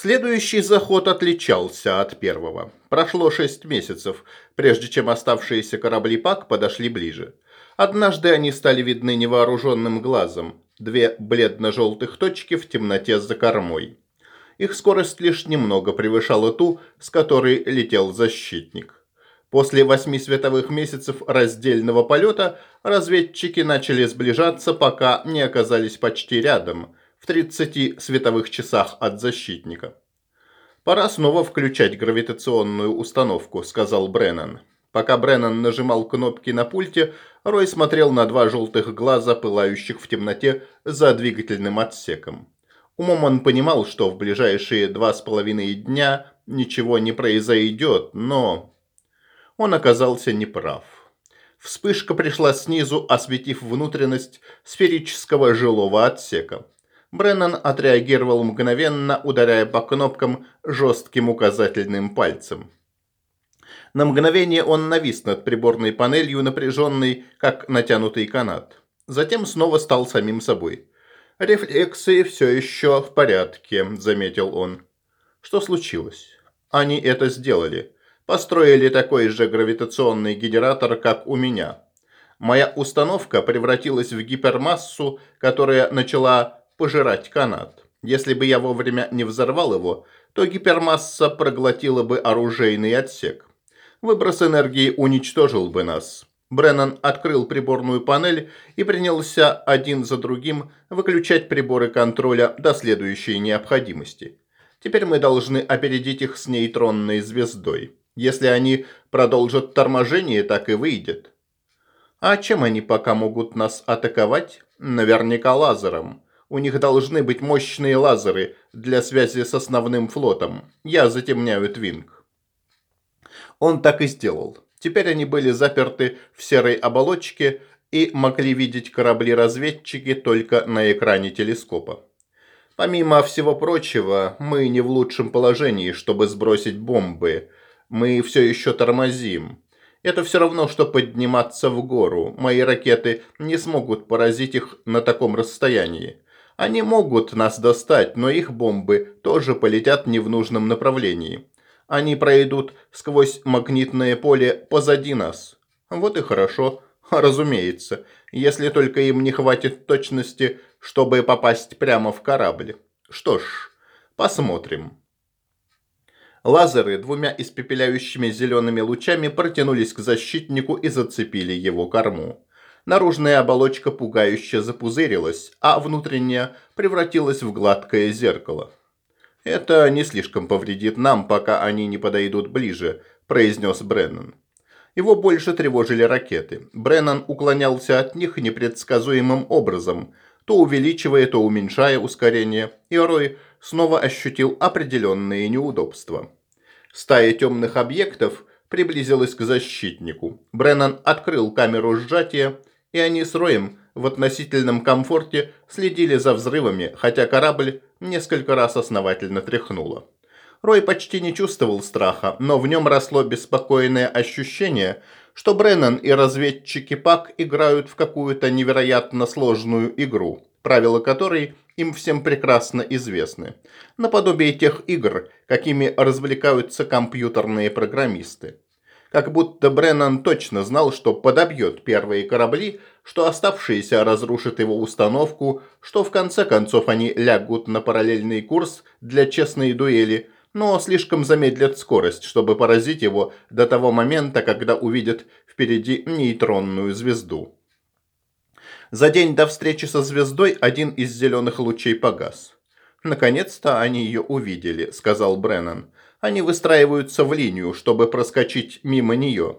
Следующий заход отличался от первого. Прошло шесть месяцев, прежде чем оставшиеся корабли ПАК подошли ближе. Однажды они стали видны невооруженным глазом. Две бледно-желтых точки в темноте за кормой. Их скорость лишь немного превышала ту, с которой летел защитник. После восьми световых месяцев раздельного полета разведчики начали сближаться, пока не оказались почти рядом – в 30 световых часах от защитника. «Пора снова включать гравитационную установку», – сказал Бреннан. Пока Бреннан нажимал кнопки на пульте, Рой смотрел на два желтых глаза, пылающих в темноте за двигательным отсеком. Умом он понимал, что в ближайшие два с половиной дня ничего не произойдет, но... Он оказался неправ. Вспышка пришла снизу, осветив внутренность сферического жилого отсека. Бреннан отреагировал мгновенно, ударяя по кнопкам жестким указательным пальцем. На мгновение он навис над приборной панелью, напряженный, как натянутый канат. Затем снова стал самим собой. «Рефлексы все еще в порядке», – заметил он. «Что случилось?» «Они это сделали. Построили такой же гравитационный генератор, как у меня. Моя установка превратилась в гипермассу, которая начала пожирать канат. Если бы я вовремя не взорвал его, то гипермасса проглотила бы оружейный отсек. Выброс энергии уничтожил бы нас. Бреннан открыл приборную панель и принялся один за другим выключать приборы контроля до следующей необходимости. Теперь мы должны опередить их с нейтронной звездой. Если они продолжат торможение, так и выйдет. А чем они пока могут нас атаковать? Наверняка лазером. У них должны быть мощные лазеры для связи с основным флотом. Я затемняю Твинг. Он так и сделал. Теперь они были заперты в серой оболочке и могли видеть корабли-разведчики только на экране телескопа. Помимо всего прочего, мы не в лучшем положении, чтобы сбросить бомбы. Мы все еще тормозим. Это все равно, что подниматься в гору. Мои ракеты не смогут поразить их на таком расстоянии. Они могут нас достать, но их бомбы тоже полетят не в нужном направлении. Они пройдут сквозь магнитное поле позади нас. Вот и хорошо. Разумеется, если только им не хватит точности, чтобы попасть прямо в корабль. Что ж, посмотрим. Лазеры двумя испепеляющими зелеными лучами протянулись к защитнику и зацепили его корму. Наружная оболочка пугающе запузырилась, а внутренняя превратилась в гладкое зеркало. «Это не слишком повредит нам, пока они не подойдут ближе», – произнес Бреннан. Его больше тревожили ракеты. Бреннан уклонялся от них непредсказуемым образом, то увеличивая, то уменьшая ускорение, и Рой снова ощутил определенные неудобства. Стая темных объектов приблизилась к защитнику. Бреннан открыл камеру сжатия и они с Роем в относительном комфорте следили за взрывами, хотя корабль несколько раз основательно тряхнуло. Рой почти не чувствовал страха, но в нем росло беспокойное ощущение, что Бреннан и разведчики ПАК играют в какую-то невероятно сложную игру, правила которой им всем прекрасно известны, наподобие тех игр, какими развлекаются компьютерные программисты. Как будто Бреннан точно знал, что подобьет первые корабли, что оставшиеся разрушат его установку, что в конце концов они лягут на параллельный курс для честной дуэли, но слишком замедлят скорость, чтобы поразить его до того момента, когда увидят впереди нейтронную звезду. За день до встречи со звездой один из зеленых лучей погас. «Наконец-то они ее увидели», — сказал Бреннан они выстраиваются в линию, чтобы проскочить мимо нее.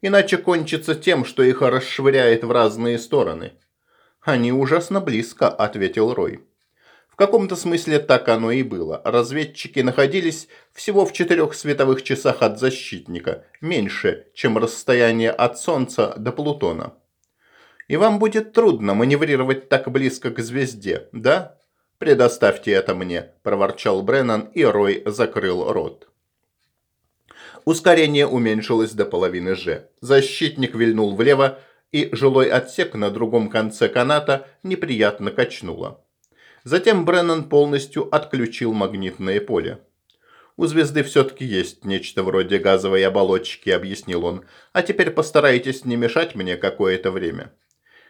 Иначе кончится тем, что их расшвыряет в разные стороны. «Они ужасно близко», — ответил Рой. В каком-то смысле так оно и было. Разведчики находились всего в четырех световых часах от защитника, меньше, чем расстояние от Солнца до Плутона. И вам будет трудно маневрировать так близко к звезде, да? «Предоставьте это мне», – проворчал Бреннан, и Рой закрыл рот. Ускорение уменьшилось до половины «Ж». Защитник вильнул влево, и жилой отсек на другом конце каната неприятно качнуло. Затем Бреннан полностью отключил магнитное поле. «У звезды все-таки есть нечто вроде газовой оболочки», – объяснил он. «А теперь постарайтесь не мешать мне какое-то время».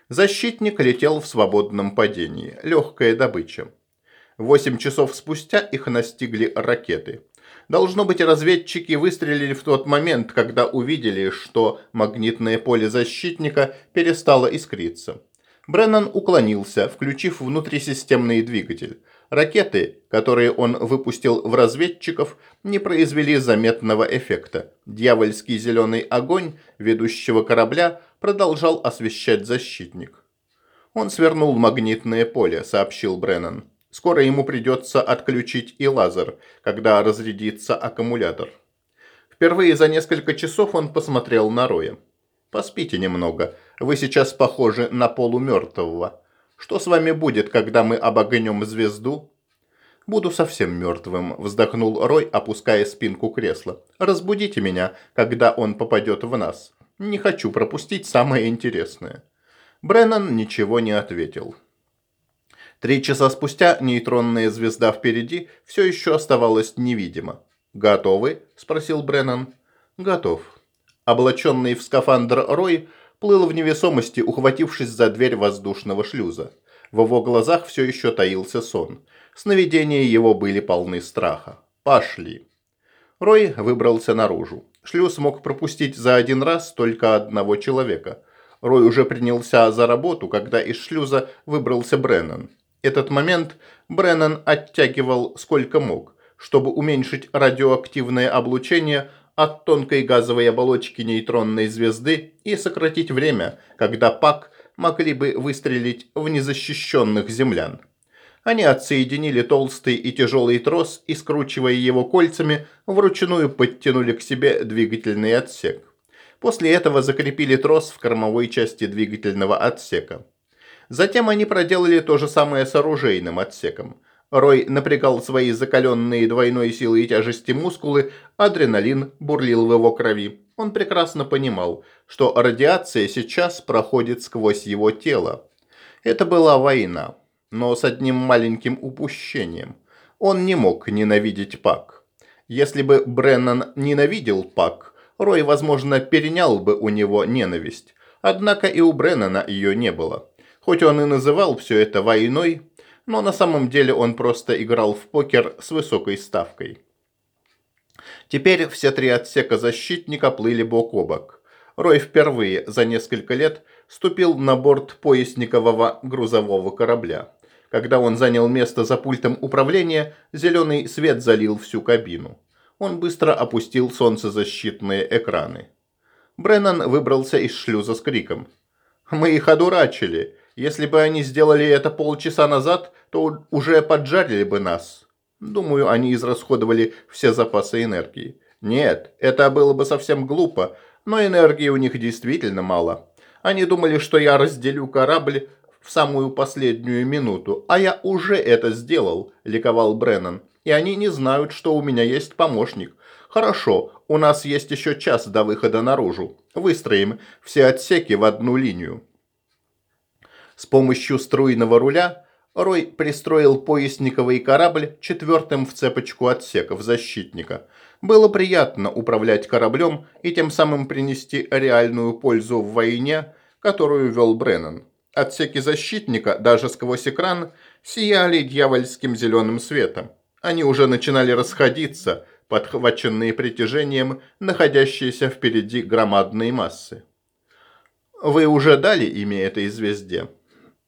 Защитник летел в свободном падении. Легкая добыча. Восемь часов спустя их настигли ракеты. Должно быть, разведчики выстрелили в тот момент, когда увидели, что магнитное поле защитника перестало искриться. Бреннан уклонился, включив внутрисистемный двигатель. Ракеты, которые он выпустил в разведчиков, не произвели заметного эффекта. Дьявольский зеленый огонь ведущего корабля продолжал освещать защитник. «Он свернул магнитное поле», — сообщил Бреннан. «Скоро ему придется отключить и лазер, когда разрядится аккумулятор». Впервые за несколько часов он посмотрел на Роя. «Поспите немного. Вы сейчас похожи на полумертвого. Что с вами будет, когда мы обогнем звезду?» «Буду совсем мертвым», – вздохнул Рой, опуская спинку кресла. «Разбудите меня, когда он попадет в нас. Не хочу пропустить самое интересное». Бреннан ничего не ответил. Три часа спустя нейтронная звезда впереди все еще оставалась невидима. «Готовы?» – спросил Бреннан. «Готов». Облаченный в скафандр Рой плыл в невесомости, ухватившись за дверь воздушного шлюза. В его глазах все еще таился сон. Сновидения его были полны страха. «Пошли». Рой выбрался наружу. Шлюз мог пропустить за один раз только одного человека. Рой уже принялся за работу, когда из шлюза выбрался Бреннан. Этот момент Бреннан оттягивал сколько мог. Чтобы уменьшить радиоактивное облучение, от тонкой газовой оболочки нейтронной звезды и сократить время, когда ПАК могли бы выстрелить в незащищенных землян. Они отсоединили толстый и тяжелый трос и, скручивая его кольцами, вручную подтянули к себе двигательный отсек. После этого закрепили трос в кормовой части двигательного отсека. Затем они проделали то же самое с оружейным отсеком. Рой напрягал свои закаленные двойной силой и тяжести мускулы, адреналин бурлил в его крови. Он прекрасно понимал, что радиация сейчас проходит сквозь его тело. Это была война, но с одним маленьким упущением. Он не мог ненавидеть Пак. Если бы Бреннан ненавидел Пак, Рой, возможно, перенял бы у него ненависть. Однако и у Бреннана ее не было. Хоть он и называл все это войной, но на самом деле он просто играл в покер с высокой ставкой. Теперь все три отсека защитника плыли бок о бок. Рой впервые за несколько лет ступил на борт поясникового грузового корабля. Когда он занял место за пультом управления, зеленый свет залил всю кабину. Он быстро опустил солнцезащитные экраны. Бреннан выбрался из шлюза с криком. «Мы их одурачили. Если бы они сделали это полчаса назад, то уже поджарили бы нас. Думаю, они израсходовали все запасы энергии. Нет, это было бы совсем глупо, но энергии у них действительно мало. Они думали, что я разделю корабль в самую последнюю минуту, а я уже это сделал, ликовал Бреннан. И они не знают, что у меня есть помощник. Хорошо, у нас есть еще час до выхода наружу. Выстроим все отсеки в одну линию. С помощью струйного руля Рой пристроил поясниковый корабль четвертым в цепочку отсеков защитника. Было приятно управлять кораблем и тем самым принести реальную пользу в войне, которую вел Бреннан. Отсеки защитника, даже сквозь экран, сияли дьявольским зеленым светом. Они уже начинали расходиться, подхваченные притяжением находящиеся впереди громадные массы. «Вы уже дали имя этой звезде?»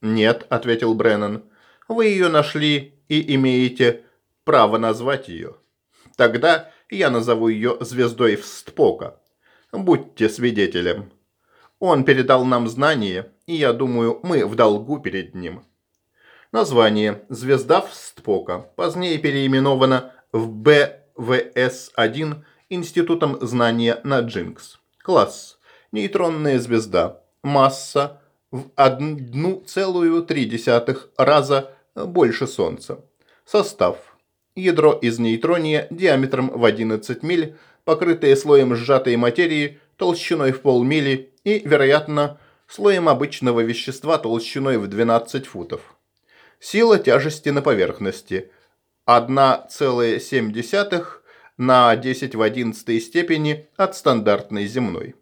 «Нет», – ответил Бреннан. «Вы ее нашли и имеете право назвать ее. Тогда я назову ее звездой Встпока. Будьте свидетелем. Он передал нам знания, и я думаю, мы в долгу перед ним». Название «Звезда Встпока» позднее переименовано в БВС-1 Институтом знания на Джинкс. Класс. Нейтронная звезда. Масса в 1,3 раза больше Солнца. Состав. Ядро из нейтрония диаметром в 11 миль, покрытое слоем сжатой материи толщиной в полмили и, вероятно, слоем обычного вещества толщиной в 12 футов. Сила тяжести на поверхности 1,7 на 10 в 11 степени от стандартной земной.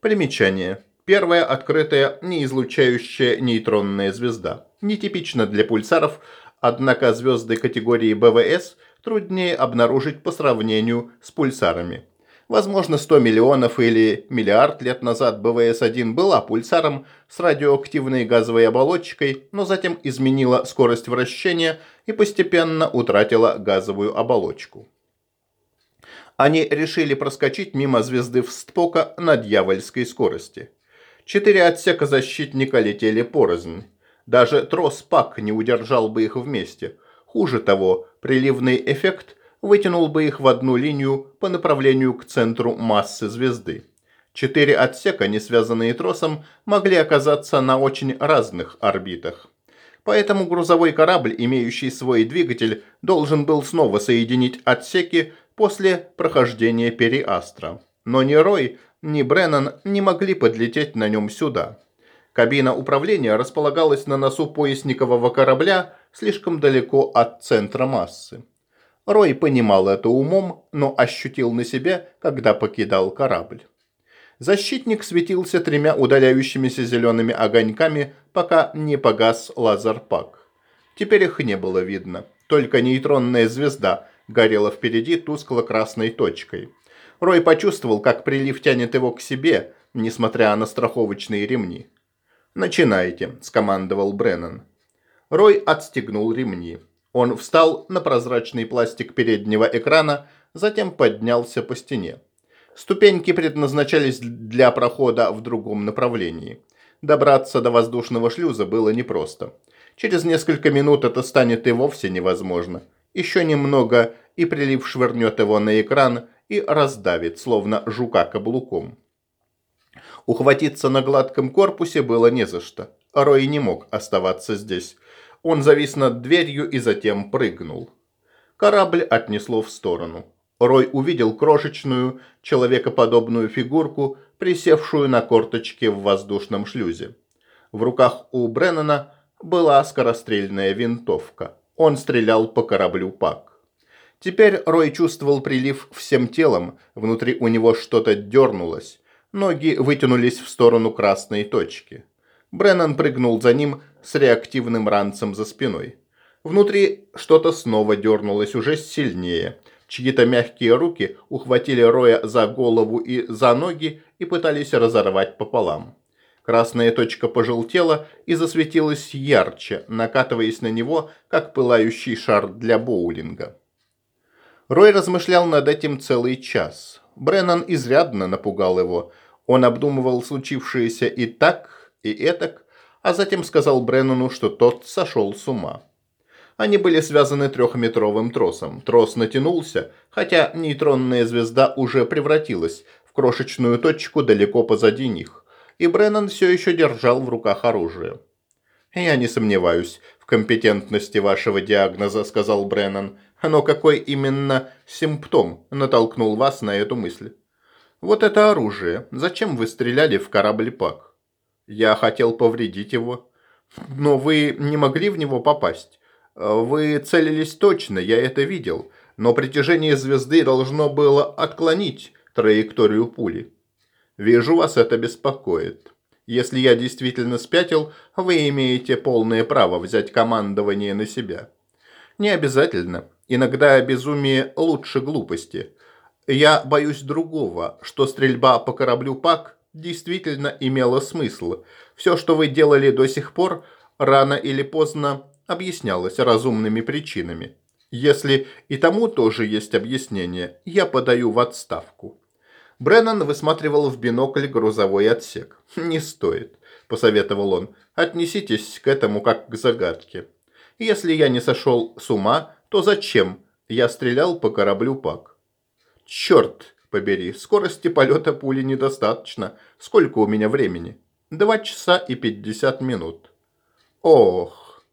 Примечание. Первая открытая неизлучающая нейтронная звезда. Нетипично для пульсаров, однако звезды категории БВС труднее обнаружить по сравнению с пульсарами. Возможно, 100 миллионов или миллиард лет назад БВС-1 была пульсаром с радиоактивной газовой оболочкой, но затем изменила скорость вращения и постепенно утратила газовую оболочку. Они решили проскочить мимо звезды Встпока на дьявольской скорости. Четыре отсека защитника летели порознь. Даже трос Пак не удержал бы их вместе. Хуже того, приливный эффект вытянул бы их в одну линию по направлению к центру массы звезды. Четыре отсека, не связанные тросом, могли оказаться на очень разных орбитах. Поэтому грузовой корабль, имеющий свой двигатель, должен был снова соединить отсеки после прохождения периастра. Но ни Рой, ни Бреннан не могли подлететь на нем сюда. Кабина управления располагалась на носу поясникового корабля слишком далеко от центра массы. Рой понимал это умом, но ощутил на себе, когда покидал корабль. Защитник светился тремя удаляющимися зелеными огоньками, пока не погас лазерпак. Теперь их не было видно. Только нейтронная звезда горела впереди тускло-красной точкой. Рой почувствовал, как прилив тянет его к себе, несмотря на страховочные ремни. «Начинайте», – скомандовал Бреннан. Рой отстегнул ремни. Он встал на прозрачный пластик переднего экрана, затем поднялся по стене. Ступеньки предназначались для прохода в другом направлении. Добраться до воздушного шлюза было непросто. Через несколько минут это станет и вовсе невозможно. Еще немного, и прилив швырнет его на экран и раздавит, словно жука каблуком. Ухватиться на гладком корпусе было не за что. Рой не мог оставаться здесь. Он завис над дверью и затем прыгнул. Корабль отнесло в сторону. Рой увидел крошечную, человекоподобную фигурку, присевшую на корточке в воздушном шлюзе. В руках у Бреннана была скорострельная винтовка. Он стрелял по кораблю Пак. Теперь Рой чувствовал прилив всем телом, внутри у него что-то дернулось. Ноги вытянулись в сторону красной точки. Бреннан прыгнул за ним с реактивным ранцем за спиной. Внутри что-то снова дернулось уже сильнее. Чьи-то мягкие руки ухватили Роя за голову и за ноги и пытались разорвать пополам. Красная точка пожелтела и засветилась ярче, накатываясь на него, как пылающий шар для боулинга. Рой размышлял над этим целый час. Бреннан изрядно напугал его. Он обдумывал случившееся и так, и этак, а затем сказал Бреннану, что тот сошел с ума. Они были связаны трехметровым тросом. Трос натянулся, хотя нейтронная звезда уже превратилась в крошечную точку далеко позади них, и Бреннан все еще держал в руках оружие. «Я не сомневаюсь компетентности вашего диагноза», — сказал Бреннан. «Но какой именно симптом натолкнул вас на эту мысль?» «Вот это оружие. Зачем вы стреляли в корабль Пак?» Я хотел повредить его. Но вы не могли в него попасть. Вы целились точно, я это видел. Но притяжение звезды должно было отклонить траекторию пули. Вижу, вас это беспокоит. Если я действительно спятил, вы имеете полное право взять командование на себя. Не обязательно. Иногда безумие лучше глупости. Я боюсь другого, что стрельба по кораблю ПАК действительно имело смысл. Все, что вы делали до сих пор, рано или поздно объяснялось разумными причинами. Если и тому тоже есть объяснение, я подаю в отставку. Бреннан высматривал в бинокль грузовой отсек. «Не стоит», – посоветовал он. «Отнеситесь к этому как к загадке. Если я не сошел с ума, то зачем я стрелял по кораблю Пак?» «Черт!» побери, скорости полета пули недостаточно. Сколько у меня времени? Два часа и пятьдесят минут. Ох.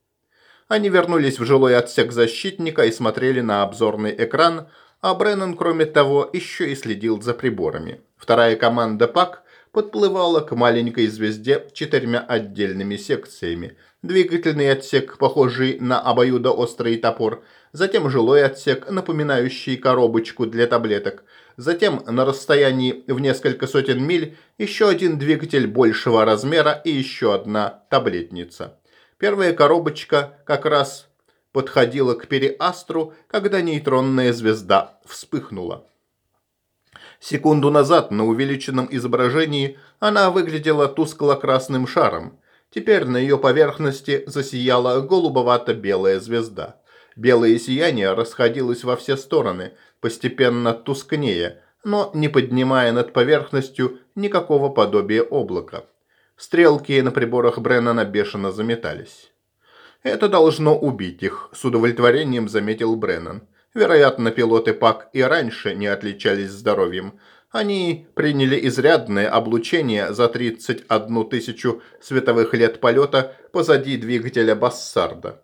Они вернулись в жилой отсек защитника и смотрели на обзорный экран, а Бреннан, кроме того, еще и следил за приборами. Вторая команда ПАК подплывала к маленькой звезде четырьмя отдельными секциями, двигательный отсек, похожий на обоюдоострый топор, затем жилой отсек, напоминающий коробочку для таблеток, затем на расстоянии в несколько сотен миль еще один двигатель большего размера и еще одна таблетница. Первая коробочка как раз подходила к периастру, когда нейтронная звезда вспыхнула. Секунду назад на увеличенном изображении она выглядела тускло-красным шаром. Теперь на ее поверхности засияла голубовато-белая звезда. Белое сияние расходилось во все стороны, постепенно тускнее, но не поднимая над поверхностью никакого подобия облака. Стрелки на приборах Бреннана бешено заметались. «Это должно убить их», – с удовлетворением заметил Бреннан. Вероятно, пилоты ПАК и раньше не отличались здоровьем. Они приняли изрядное облучение за 31 тысячу световых лет полета позади двигателя Бассарда.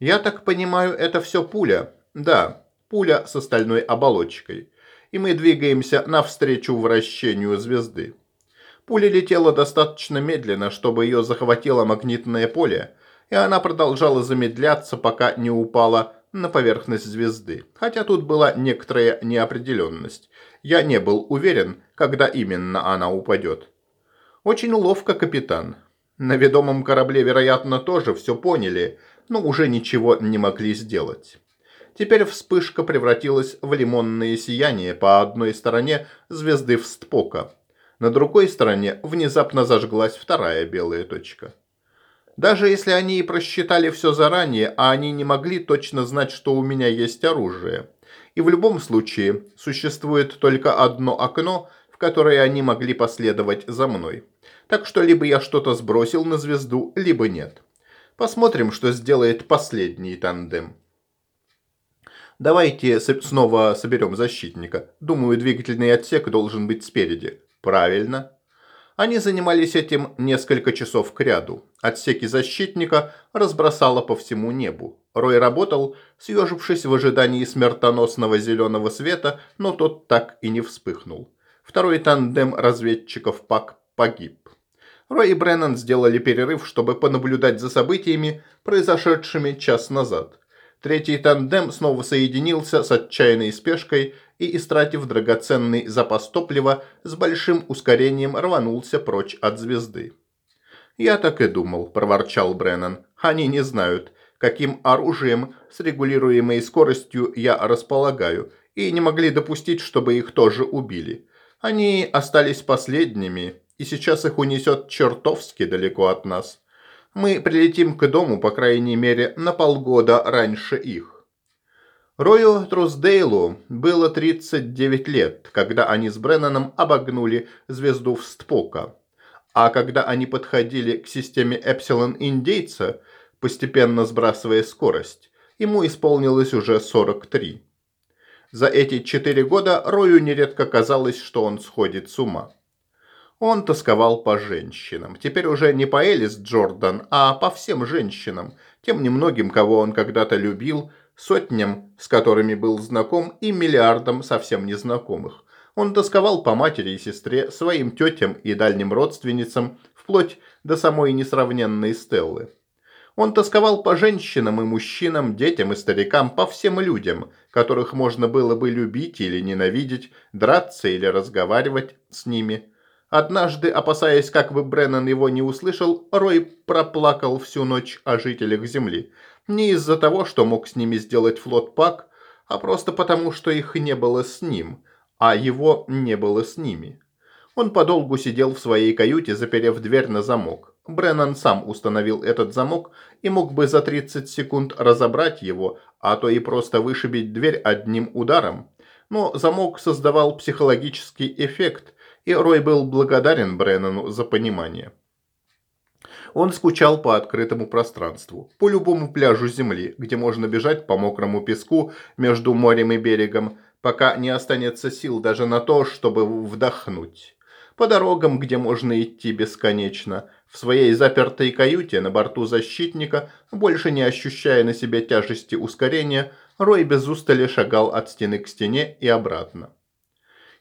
«Я так понимаю, это все пуля?» «Да, пуля с остальной оболочкой. И мы двигаемся навстречу вращению звезды». Пуля летела достаточно медленно, чтобы ее захватило магнитное поле, и она продолжала замедляться, пока не упала на поверхность звезды. Хотя тут была некоторая неопределенность. Я не был уверен, когда именно она упадет. Очень ловко, капитан. На ведомом корабле, вероятно, тоже все поняли, но уже ничего не могли сделать. Теперь вспышка превратилась в лимонное сияние по одной стороне звезды Встпока. На другой стороне внезапно зажглась вторая белая точка. Даже если они и просчитали все заранее, а они не могли точно знать, что у меня есть оружие. И в любом случае существует только одно окно, в которое они могли последовать за мной. Так что либо я что-то сбросил на звезду, либо нет. Посмотрим, что сделает последний тандем. Давайте снова соберем защитника. Думаю, двигательный отсек должен быть спереди. Правильно. Они занимались этим несколько часов кряду. Отсеки защитника разбросало по всему небу. Рой работал, съежившись в ожидании смертоносного зеленого света, но тот так и не вспыхнул. Второй тандем разведчиков ПАК погиб. Рой и Бреннан сделали перерыв, чтобы понаблюдать за событиями, произошедшими час назад. Третий тандем снова соединился с отчаянной спешкой и, истратив драгоценный запас топлива, с большим ускорением рванулся прочь от звезды. «Я так и думал», – проворчал Бреннан. «Они не знают, каким оружием с регулируемой скоростью я располагаю, и не могли допустить, чтобы их тоже убили. Они остались последними, и сейчас их унесет чертовски далеко от нас. Мы прилетим к дому, по крайней мере, на полгода раньше их». Рою Трусдейлу было 39 лет, когда они с Бреннаном обогнули звезду Встпока. А когда они подходили к системе Эпсилон Индейца, постепенно сбрасывая скорость, ему исполнилось уже 43. За эти четыре года Рою нередко казалось, что он сходит с ума. Он тосковал по женщинам. Теперь уже не по Элис Джордан, а по всем женщинам, тем немногим, кого он когда-то любил, сотням, с которыми был знаком, и миллиардам совсем незнакомых. Он тосковал по матери и сестре, своим тетям и дальним родственницам, вплоть до самой несравненной Стеллы. Он тосковал по женщинам и мужчинам, детям и старикам, по всем людям, которых можно было бы любить или ненавидеть, драться или разговаривать с ними. Однажды, опасаясь, как бы Бреннан его не услышал, Рой проплакал всю ночь о жителях Земли – не из-за того, что мог с ними сделать флот Пак, а просто потому, что их не было с ним, а его не было с ними. Он подолгу сидел в своей каюте, заперев дверь на замок. Бреннан сам установил этот замок и мог бы за 30 секунд разобрать его, а то и просто вышибить дверь одним ударом. Но замок создавал психологический эффект, и Рой был благодарен Бреннану за понимание. Он скучал по открытому пространству, по любому пляжу земли, где можно бежать по мокрому песку между морем и берегом, пока не останется сил даже на то, чтобы вдохнуть. По дорогам, где можно идти бесконечно, в своей запертой каюте на борту защитника, больше не ощущая на себе тяжести ускорения, Рой без устали шагал от стены к стене и обратно.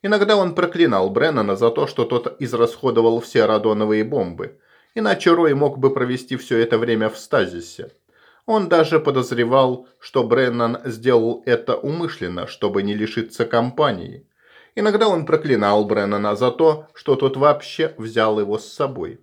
Иногда он проклинал Бреннана за то, что тот израсходовал все радоновые бомбы – Иначе Рой мог бы провести все это время в стазисе. Он даже подозревал, что Бреннан сделал это умышленно, чтобы не лишиться компании. Иногда он проклинал Бреннана за то, что тот вообще взял его с собой.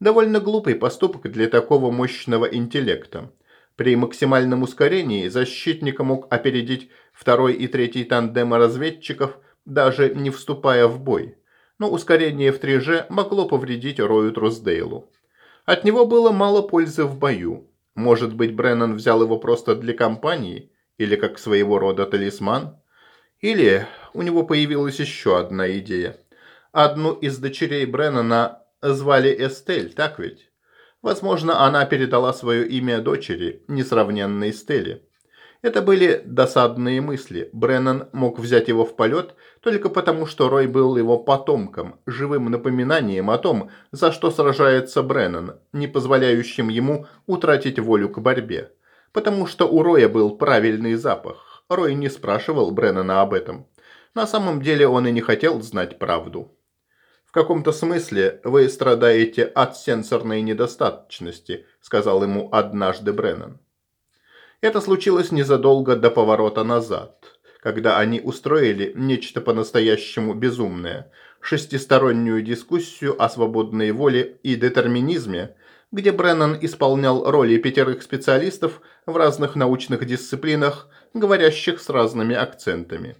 Довольно глупый поступок для такого мощного интеллекта. При максимальном ускорении защитник мог опередить второй и третий тандемы разведчиков, даже не вступая в бой. Но ускорение в 3G могло повредить Рою Трусдейлу. От него было мало пользы в бою, может быть, Бреннан взял его просто для компании? Или как своего рода талисман? Или у него появилась еще одна идея. Одну из дочерей Бреннана звали Эстель, так ведь? Возможно, она передала свое имя дочери, несравненной Стелле. Это были досадные мысли. Бреннан мог взять его в полет только потому, что Рой был его потомком, живым напоминанием о том, за что сражается Бреннан, не позволяющим ему утратить волю к борьбе. Потому что у Роя был правильный запах. Рой не спрашивал Бреннана об этом. На самом деле он и не хотел знать правду. «В каком-то смысле вы страдаете от сенсорной недостаточности», сказал ему однажды Бреннан. Это случилось незадолго до поворота назад, когда они устроили нечто по-настоящему безумное – шестистороннюю дискуссию о свободной воле и детерминизме, где Бреннан исполнял роли пятерых специалистов в разных научных дисциплинах, говорящих с разными акцентами.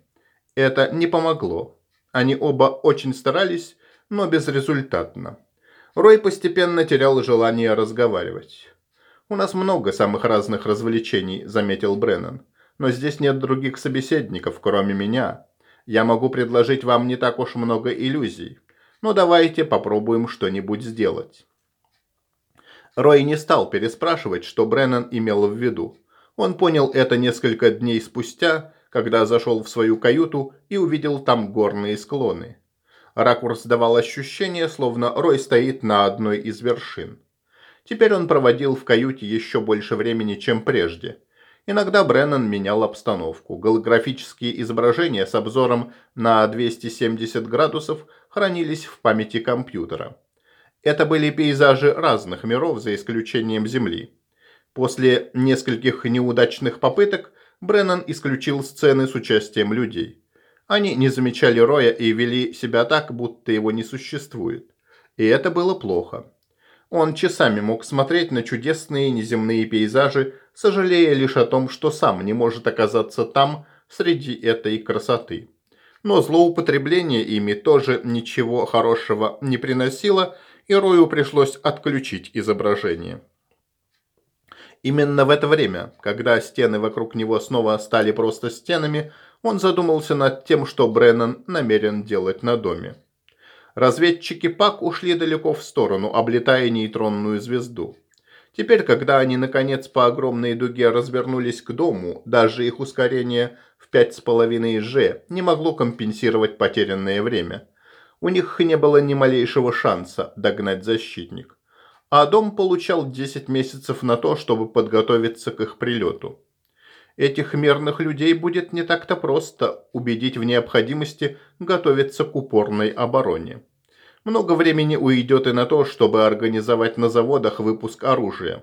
Это не помогло. Они оба очень старались, но безрезультатно. Рой постепенно терял желание разговаривать. «У нас много самых разных развлечений», – заметил Бреннан. «Но здесь нет других собеседников, кроме меня. Я могу предложить вам не так уж много иллюзий. Но давайте попробуем что-нибудь сделать». Рой не стал переспрашивать, что Бреннан имел в виду. Он понял это несколько дней спустя, когда зашел в свою каюту и увидел там горные склоны. Ракурс давал ощущение, словно Рой стоит на одной из вершин. Теперь он проводил в каюте еще больше времени, чем прежде. Иногда Бреннан менял обстановку. Голографические изображения с обзором на 270 градусов хранились в памяти компьютера. Это были пейзажи разных миров, за исключением Земли. После нескольких неудачных попыток Бреннан исключил сцены с участием людей. Они не замечали Роя и вели себя так, будто его не существует. И это было плохо. Он часами мог смотреть на чудесные неземные пейзажи, сожалея лишь о том, что сам не может оказаться там, среди этой красоты. Но злоупотребление ими тоже ничего хорошего не приносило, и Рою пришлось отключить изображение. Именно в это время, когда стены вокруг него снова стали просто стенами, он задумался над тем, что Бреннан намерен делать на доме. Разведчики ПАК ушли далеко в сторону, облетая нейтронную звезду. Теперь, когда они наконец по огромной дуге развернулись к дому, даже их ускорение в 5,5 G не могло компенсировать потерянное время. У них не было ни малейшего шанса догнать защитник. А дом получал 10 месяцев на то, чтобы подготовиться к их прилету. Этих мирных людей будет не так-то просто убедить в необходимости готовиться к упорной обороне. Много времени уйдет и на то, чтобы организовать на заводах выпуск оружия.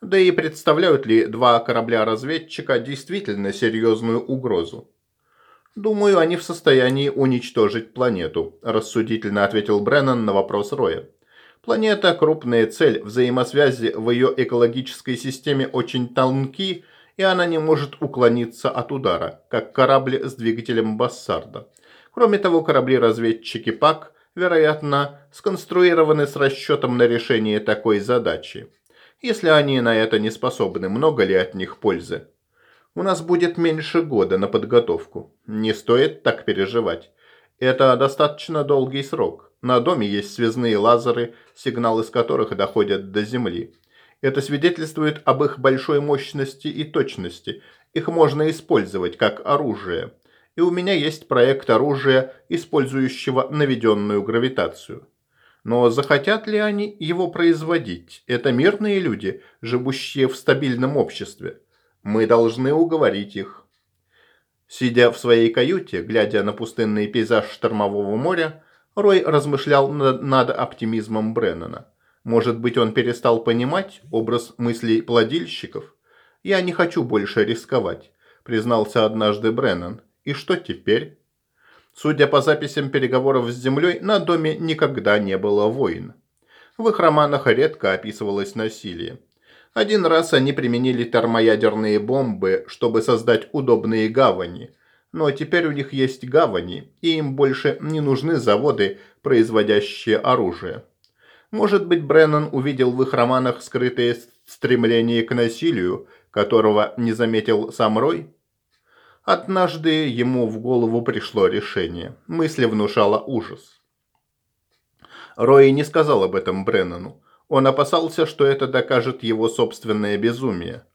Да и представляют ли два корабля-разведчика действительно серьезную угрозу? «Думаю, они в состоянии уничтожить планету», – рассудительно ответил Бреннан на вопрос Роя. «Планета – крупная цель, взаимосвязи в ее экологической системе очень тонки и она не может уклониться от удара, как корабль с двигателем Бассарда. Кроме того, корабли-разведчики ПАК, вероятно, сконструированы с расчетом на решение такой задачи. Если они на это не способны, много ли от них пользы? У нас будет меньше года на подготовку. Не стоит так переживать. Это достаточно долгий срок. На доме есть связные лазеры, сигнал из которых доходят до Земли. Это свидетельствует об их большой мощности и точности. Их можно использовать как оружие. И у меня есть проект оружия, использующего наведенную гравитацию. Но захотят ли они его производить? Это мирные люди, живущие в стабильном обществе. Мы должны уговорить их. Сидя в своей каюте, глядя на пустынный пейзаж штормового моря, Рой размышлял над, над оптимизмом Бреннана. Может быть, он перестал понимать образ мыслей плодильщиков? «Я не хочу больше рисковать», – признался однажды Бреннан. «И что теперь?» Судя по записям переговоров с Землей, на доме никогда не было войн. В их романах редко описывалось насилие. Один раз они применили термоядерные бомбы, чтобы создать удобные гавани. Но теперь у них есть гавани, и им больше не нужны заводы, производящие оружие. Может быть, Бреннан увидел в их романах скрытое стремление к насилию, которого не заметил сам Рой? Однажды ему в голову пришло решение. Мысль внушала ужас. Рой не сказал об этом Бреннану. Он опасался, что это докажет его собственное безумие.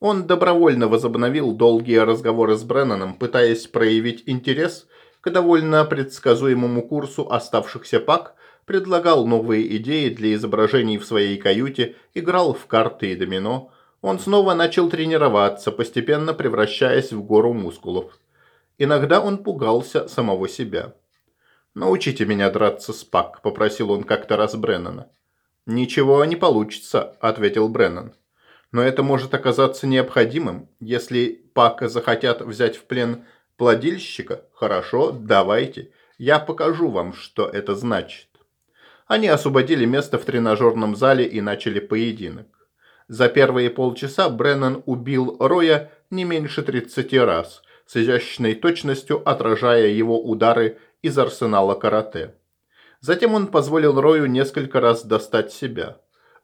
Он добровольно возобновил долгие разговоры с Бреннаном, пытаясь проявить интерес к довольно предсказуемому курсу оставшихся пак, предлагал новые идеи для изображений в своей каюте, играл в карты и домино. Он снова начал тренироваться, постепенно превращаясь в гору мускулов. Иногда он пугался самого себя. «Научите меня драться с Пак», – попросил он как-то раз Бреннана. «Ничего не получится», – ответил Бреннан. «Но это может оказаться необходимым. Если Пак захотят взять в плен плодильщика, хорошо, давайте. Я покажу вам, что это значит». Они освободили место в тренажерном зале и начали поединок. За первые полчаса Бреннан убил Роя не меньше 30 раз, с изящной точностью отражая его удары из арсенала карате. Затем он позволил Рою несколько раз достать себя.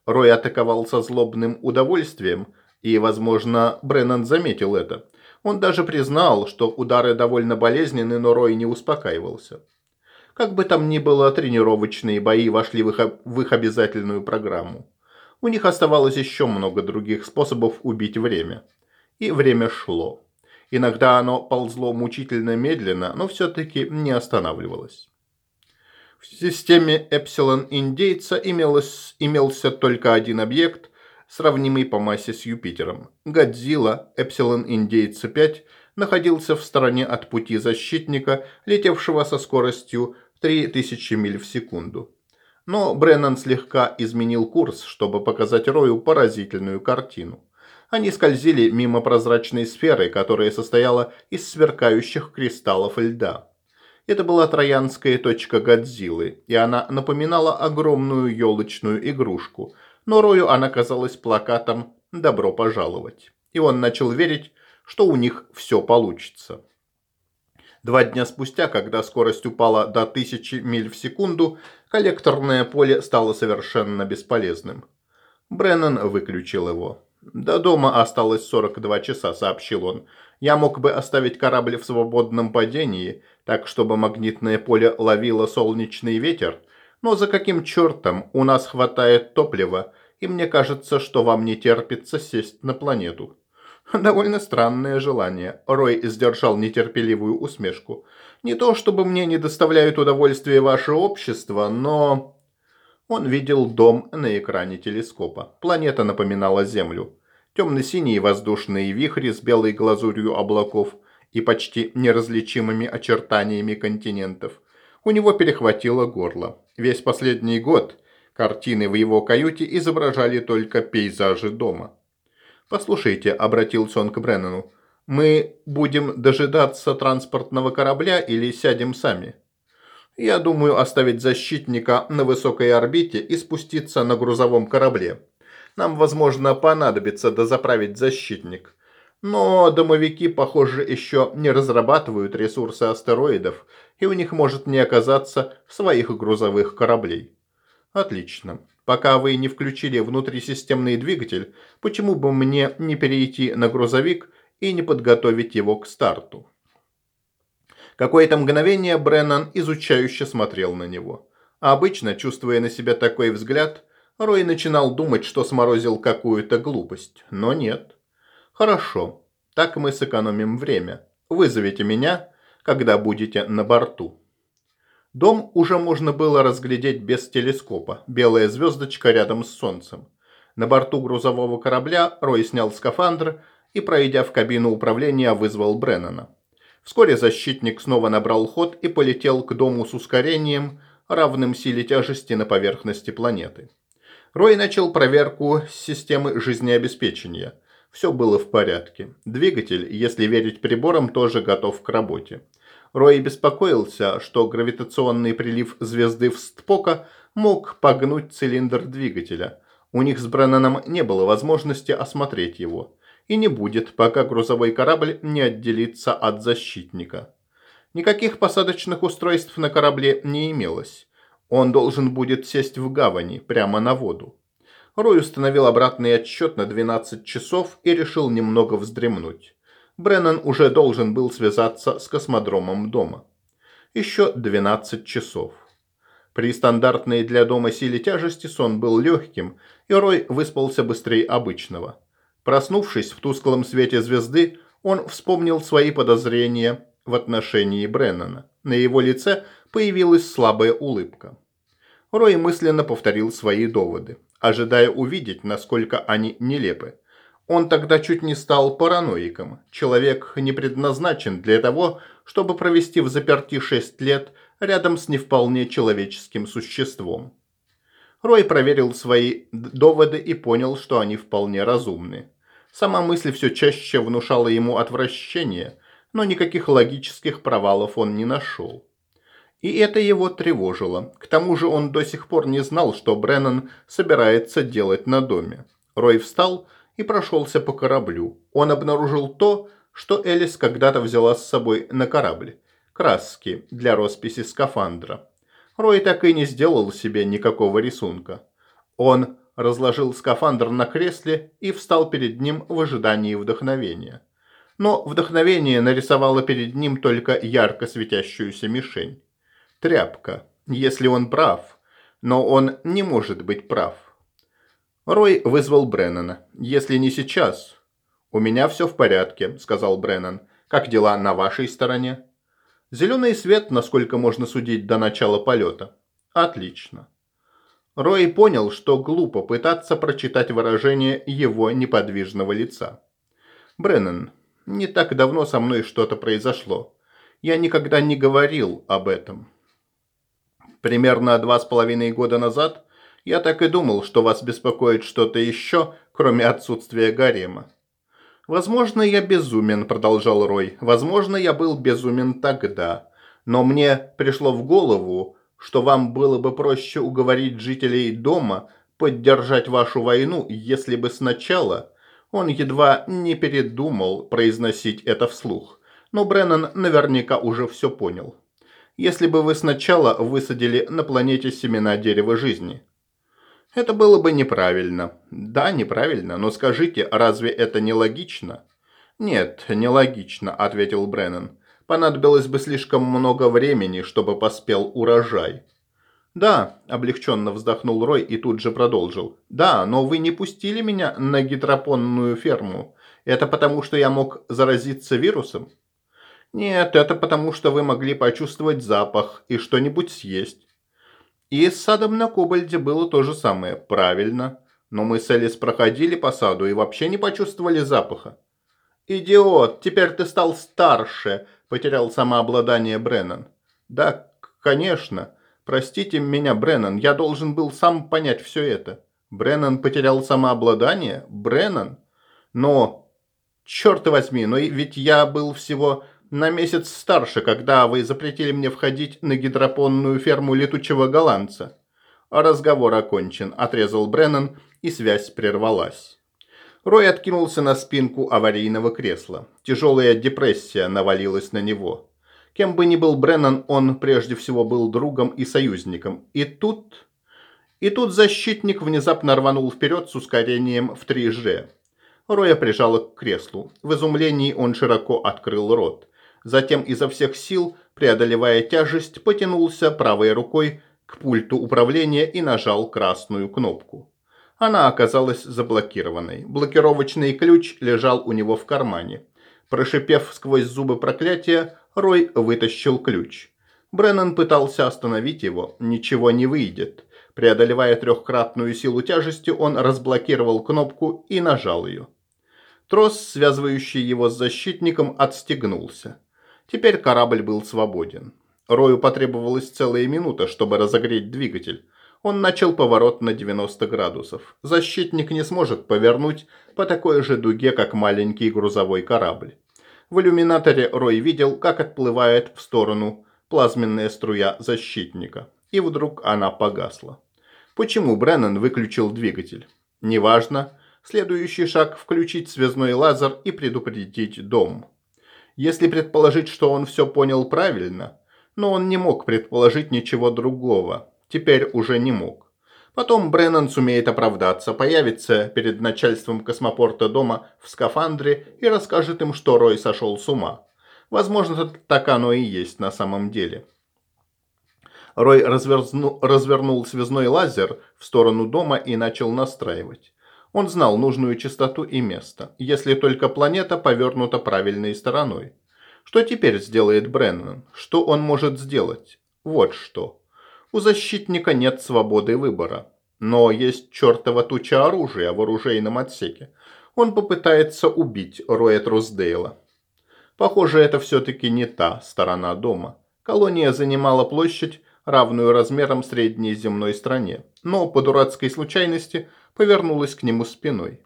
Рой атаковал со злобным удовольствием, и, возможно, Бреннан заметил это. Он даже признал, что удары довольно болезненны, но Рой не успокаивался. Как бы там ни было, тренировочные бои вошли в их, в их обязательную программу. У них оставалось еще много других способов убить время. И время шло. Иногда оно ползло мучительно медленно, но все-таки не останавливалось. В системе Эпсилон Индейца имелось, имелся только один объект, сравнимый по массе с Юпитером. Годзилла Эпсилон Индейца 5 находился в стороне от пути защитника, летевшего со скоростью 3000 миль в секунду. Но Бреннан слегка изменил курс, чтобы показать Рою поразительную картину. Они скользили мимо прозрачной сферы, которая состояла из сверкающих кристаллов льда. Это была троянская точка Годзиллы, и она напоминала огромную елочную игрушку, но Рою она казалась плакатом «Добро пожаловать». И он начал верить, что у них все получится. Два дня спустя, когда скорость упала до тысячи миль в секунду, коллекторное поле стало совершенно бесполезным. Бреннан выключил его. «До дома осталось 42 часа», — сообщил он. «Я мог бы оставить корабль в свободном падении, так чтобы магнитное поле ловило солнечный ветер, но за каким чертом у нас хватает топлива, и мне кажется, что вам не терпится сесть на планету». «Довольно странное желание», — Рой сдержал нетерпеливую усмешку. «Не то чтобы мне не доставляют удовольствия ваше общество, но...» Он видел дом на экране телескопа. Планета напоминала Землю. Темно-синие воздушные вихри с белой глазурью облаков и почти неразличимыми очертаниями континентов. У него перехватило горло. Весь последний год картины в его каюте изображали только пейзажи дома. «Послушайте», – обратился он к Бреннану, – «мы будем дожидаться транспортного корабля или сядем сами?» Я думаю оставить защитника на высокой орбите и спуститься на грузовом корабле. Нам, возможно, понадобится дозаправить защитник. Но домовики, похоже, еще не разрабатывают ресурсы астероидов, и у них может не оказаться своих грузовых кораблей. Отлично. Пока вы не включили внутрисистемный двигатель, почему бы мне не перейти на грузовик и не подготовить его к старту? Какое-то мгновение Бреннан изучающе смотрел на него. Обычно, чувствуя на себя такой взгляд, Рой начинал думать, что сморозил какую-то глупость. Но нет. Хорошо, так мы сэкономим время. Вызовите меня, когда будете на борту. Дом уже можно было разглядеть без телескопа. Белая звездочка рядом с солнцем. На борту грузового корабля Рой снял скафандр и, пройдя в кабину управления, вызвал Бреннана. Вскоре защитник снова набрал ход и полетел к дому с ускорением, равным силе тяжести на поверхности планеты. Рой начал проверку системы жизнеобеспечения. Все было в порядке. Двигатель, если верить приборам, тоже готов к работе. Рой беспокоился, что гравитационный прилив звезды в Стпока мог погнуть цилиндр двигателя. У них с Бреннаном не было возможности осмотреть его. И не будет, пока грузовой корабль не отделится от защитника. Никаких посадочных устройств на корабле не имелось. Он должен будет сесть в гавани, прямо на воду. Рой установил обратный отсчет на 12 часов и решил немного вздремнуть. Бреннан уже должен был связаться с космодромом дома. Еще 12 часов. При стандартной для дома силе тяжести сон был легким, и Рой выспался быстрее обычного. Проснувшись в тусклом свете звезды, он вспомнил свои подозрения в отношении Бреннана. На его лице появилась слабая улыбка. Рой мысленно повторил свои доводы, ожидая увидеть, насколько они нелепы. Он тогда чуть не стал параноиком. Человек не предназначен для того, чтобы провести в заперти шесть лет рядом с не вполне человеческим существом. Рой проверил свои доводы и понял, что они вполне разумны. Сама мысль все чаще внушала ему отвращение, но никаких логических провалов он не нашел. И это его тревожило. К тому же он до сих пор не знал, что Бреннан собирается делать на доме. Рой встал и прошелся по кораблю. Он обнаружил то, что Элис когда-то взяла с собой на корабль. Краски для росписи скафандра. Рой так и не сделал себе никакого рисунка. Он разложил скафандр на кресле и встал перед ним в ожидании вдохновения но вдохновение нарисовало перед ним только ярко светящуюся мишень. Тряпка, если он прав, но он не может быть прав. Рой вызвал Бреннана. «Если не сейчас...» «У меня все в порядке», — сказал Бреннан. «Как дела на вашей стороне?» «Зеленый свет, насколько можно судить до начала полета». «Отлично». Рой понял, что глупо пытаться прочитать выражение его неподвижного лица. «Бреннан, не так давно со мной что-то произошло. Я никогда не говорил об этом. Примерно два с половиной года назад я так и думал, что вас беспокоит что-то еще, кроме отсутствия гарема. «Возможно, я безумен», – продолжал Рой. «Возможно, я был безумен тогда. Но мне пришло в голову, что вам было бы проще уговорить жителей дома поддержать вашу войну, если бы сначала он едва не передумал произносить это вслух, но Бреннан наверняка уже все понял. Если бы вы сначала высадили на планете семена дерева жизни. Это было бы неправильно. Да, неправильно, но скажите, разве это не логично? Нет, не логично, ответил Бреннан. Понадобилось бы слишком много времени, чтобы поспел урожай. «Да», – облегченно вздохнул Рой и тут же продолжил. «Да, но вы не пустили меня на гидропонную ферму. Это потому, что я мог заразиться вирусом?» «Нет, это потому, что вы могли почувствовать запах и что-нибудь съесть». «И с садом на Кобальде было то же самое. Правильно. Но мы с Элис проходили по саду и вообще не почувствовали запаха». «Идиот, теперь ты стал старше», – потерял самообладание Бреннан. «Да, конечно». «Простите меня, Бреннан, я должен был сам понять все это». Бреннан потерял самообладание? Бреннан? Но, черт возьми, но ведь я был всего на месяц старше, когда вы запретили мне входить на гидропонную ферму летучего голландца. Разговор окончен, отрезал Бреннан, и связь прервалась. Рой откинулся на спинку аварийного кресла. Тяжелая депрессия навалилась на него. Кем бы ни был Бреннан, он прежде всего был другом и союзником. И тут... И тут защитник внезапно рванул вперед с ускорением в 3G. Роя прижала к креслу. В изумлении он широко открыл рот. Затем изо всех сил, преодолевая тяжесть, потянулся правой рукой к пульту управления и нажал красную кнопку. Она оказалась заблокированной. Блокировочный ключ лежал у него в кармане. Прошипев сквозь зубы проклятия, Рой вытащил ключ. Бреннан пытался остановить его, ничего не выйдет. Преодолевая трехкратную силу тяжести, он разблокировал кнопку и нажал ее. Трос, связывающий его с защитником, отстегнулся. Теперь корабль был свободен. Рою потребовалась целая минута, чтобы разогреть двигатель. Он начал поворот на 90 градусов. Защитник не сможет повернуть по такой же дуге, как маленький грузовой корабль. В иллюминаторе Рой видел, как отплывает в сторону плазменная струя защитника. И вдруг она погасла. Почему Бреннан выключил двигатель? Неважно. Следующий шаг – включить связной лазер и предупредить дом. Если предположить, что он все понял правильно, но он не мог предположить ничего другого. Теперь уже не мог. Потом Бреннан сумеет оправдаться, появится перед начальством космопорта дома в скафандре и расскажет им, что Рой сошел с ума. Возможно, так оно и есть на самом деле. Рой разверну, развернул связной лазер в сторону дома и начал настраивать. Он знал нужную частоту и место, если только планета повернута правильной стороной. Что теперь сделает Бреннан? Что он может сделать? Вот что. У защитника нет свободы выбора. Но есть чертова туча оружия в оружейном отсеке. Он попытается убить Роя Трусдейла. Похоже, это все-таки не та сторона дома. Колония занимала площадь, равную размерам средней земной стране, но по дурацкой случайности повернулась к нему спиной.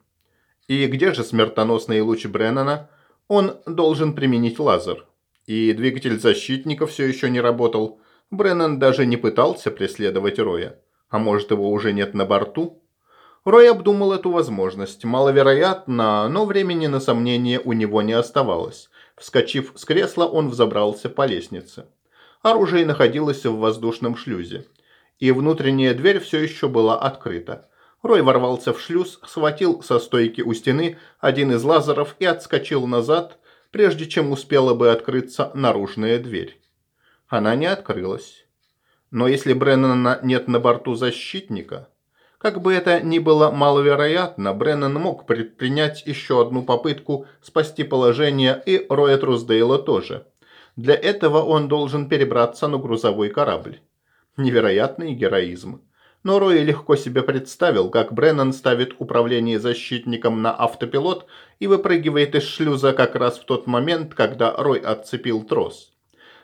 И где же смертоносный луч Бреннана? Он должен применить лазер. И двигатель защитника все еще не работал. Бреннан даже не пытался преследовать Роя. А может его уже нет на борту? Рой обдумал эту возможность. Маловероятно, но времени на сомнение у него не оставалось. Вскочив с кресла, он взобрался по лестнице. Оружие находилось в воздушном шлюзе. И внутренняя дверь все еще была открыта. Рой ворвался в шлюз, схватил со стойки у стены один из лазеров и отскочил назад, прежде чем успела бы открыться наружная дверь. Она не открылась. Но если Бреннана нет на борту защитника, как бы это ни было маловероятно, Бреннан мог предпринять еще одну попытку спасти положение и Роя Трусдейла тоже – для этого он должен перебраться на грузовой корабль. Невероятный героизм. Но Рой легко себе представил, как Бреннан ставит управление защитником на автопилот и выпрыгивает из шлюза как раз в тот момент, когда Рой отцепил трос.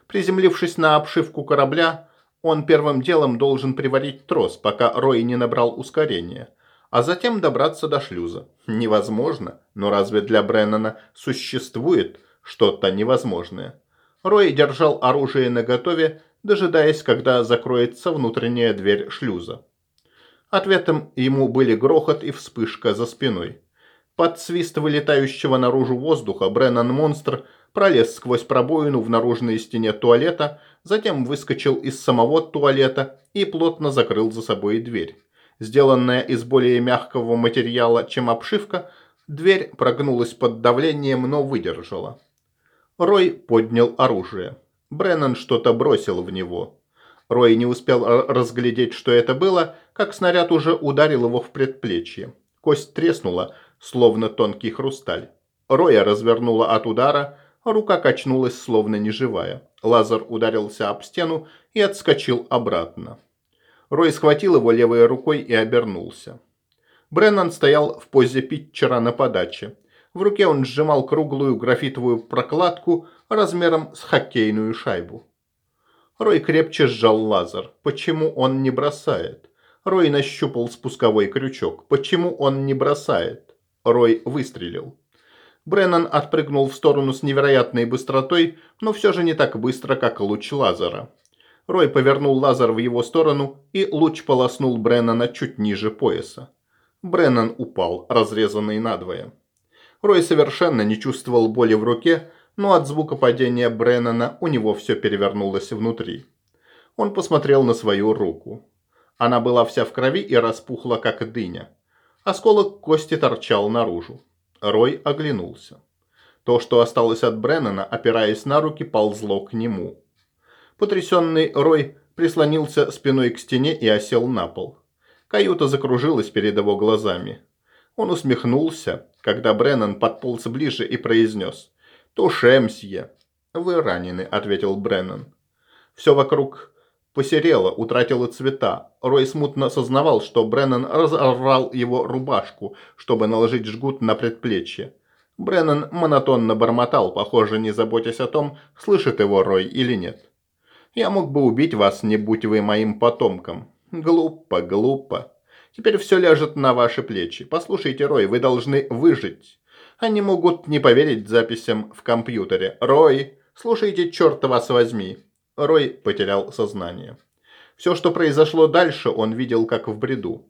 Приземлившись на обшивку корабля, он первым делом должен приварить трос, пока Рой не набрал ускорения, а затем добраться до шлюза. Невозможно, но разве для Бреннана существует что-то невозможное? Рой держал оружие наготове, дожидаясь, когда закроется внутренняя дверь шлюза. Ответом ему были грохот и вспышка за спиной. Под свист вылетающего наружу воздуха Бреннан Монстр пролез сквозь пробоину в наружной стене туалета, затем выскочил из самого туалета и плотно закрыл за собой дверь. Сделанная из более мягкого материала, чем обшивка, дверь прогнулась под давлением, но выдержала. Рой поднял оружие. Бреннан что-то бросил в него. Рой не успел разглядеть, что это было, как снаряд уже ударил его в предплечье. Кость треснула, словно тонкий хрусталь. Роя развернула от удара, рука качнулась, словно неживая. Лазер ударился об стену и отскочил обратно. Рой схватил его левой рукой и обернулся. Бреннан стоял в позе питчера на подаче. В руке он сжимал круглую графитовую прокладку размером с хоккейную шайбу. Рой крепче сжал лазер. Почему он не бросает? Рой нащупал спусковой крючок. Почему он не бросает? Рой выстрелил. Бреннан отпрыгнул в сторону с невероятной быстротой, но все же не так быстро, как луч лазера. Рой повернул лазер в его сторону, и луч полоснул Бреннана чуть ниже пояса. Бреннан упал, разрезанный надвое. Рой совершенно не чувствовал боли в руке, но от звука падения Бреннана у него все перевернулось внутри. Он посмотрел на свою руку. Она была вся в крови и распухла, как дыня. Осколок кости торчал наружу. Рой оглянулся. То, что осталось от Бреннана, опираясь на руки, ползло к нему. Потрясенный Рой прислонился спиной к стене и осел на пол. Каюта закружилась перед его глазами. Он усмехнулся, когда Бреннан подполз ближе и произнес «Туше, мсье». «Вы ранены», — ответил Бреннан. Все вокруг посерело, утратило цвета. Рой смутно сознавал, что Бреннан разорвал его рубашку, чтобы наложить жгут на предплечье. Бреннан монотонно бормотал, похоже, не заботясь о том, слышит его Рой или нет. «Я мог бы убить вас, не будь вы моим потомком. Глупо, глупо. Теперь все ляжет на ваши плечи. Послушайте, Рой, вы должны выжить. Они могут не поверить записям в компьютере. Рой, слушайте, черт вас возьми. Рой потерял сознание. Все, что произошло дальше, он видел как в бреду.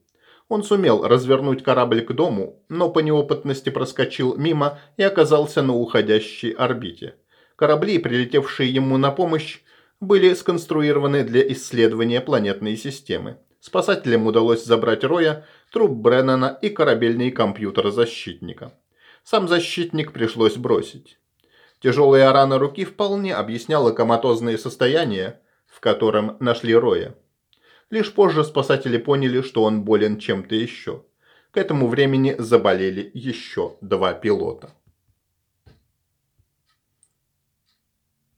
Он сумел развернуть корабль к дому, но по неопытности проскочил мимо и оказался на уходящей орбите. Корабли, прилетевшие ему на помощь, были сконструированы для исследования планетной системы. Спасателям удалось забрать Роя, труп Бреннана и корабельный компьютер защитника. Сам защитник пришлось бросить. Тяжелая рана руки вполне объясняла коматозное состояние, в котором нашли Роя. Лишь позже спасатели поняли, что он болен чем-то еще. К этому времени заболели еще два пилота.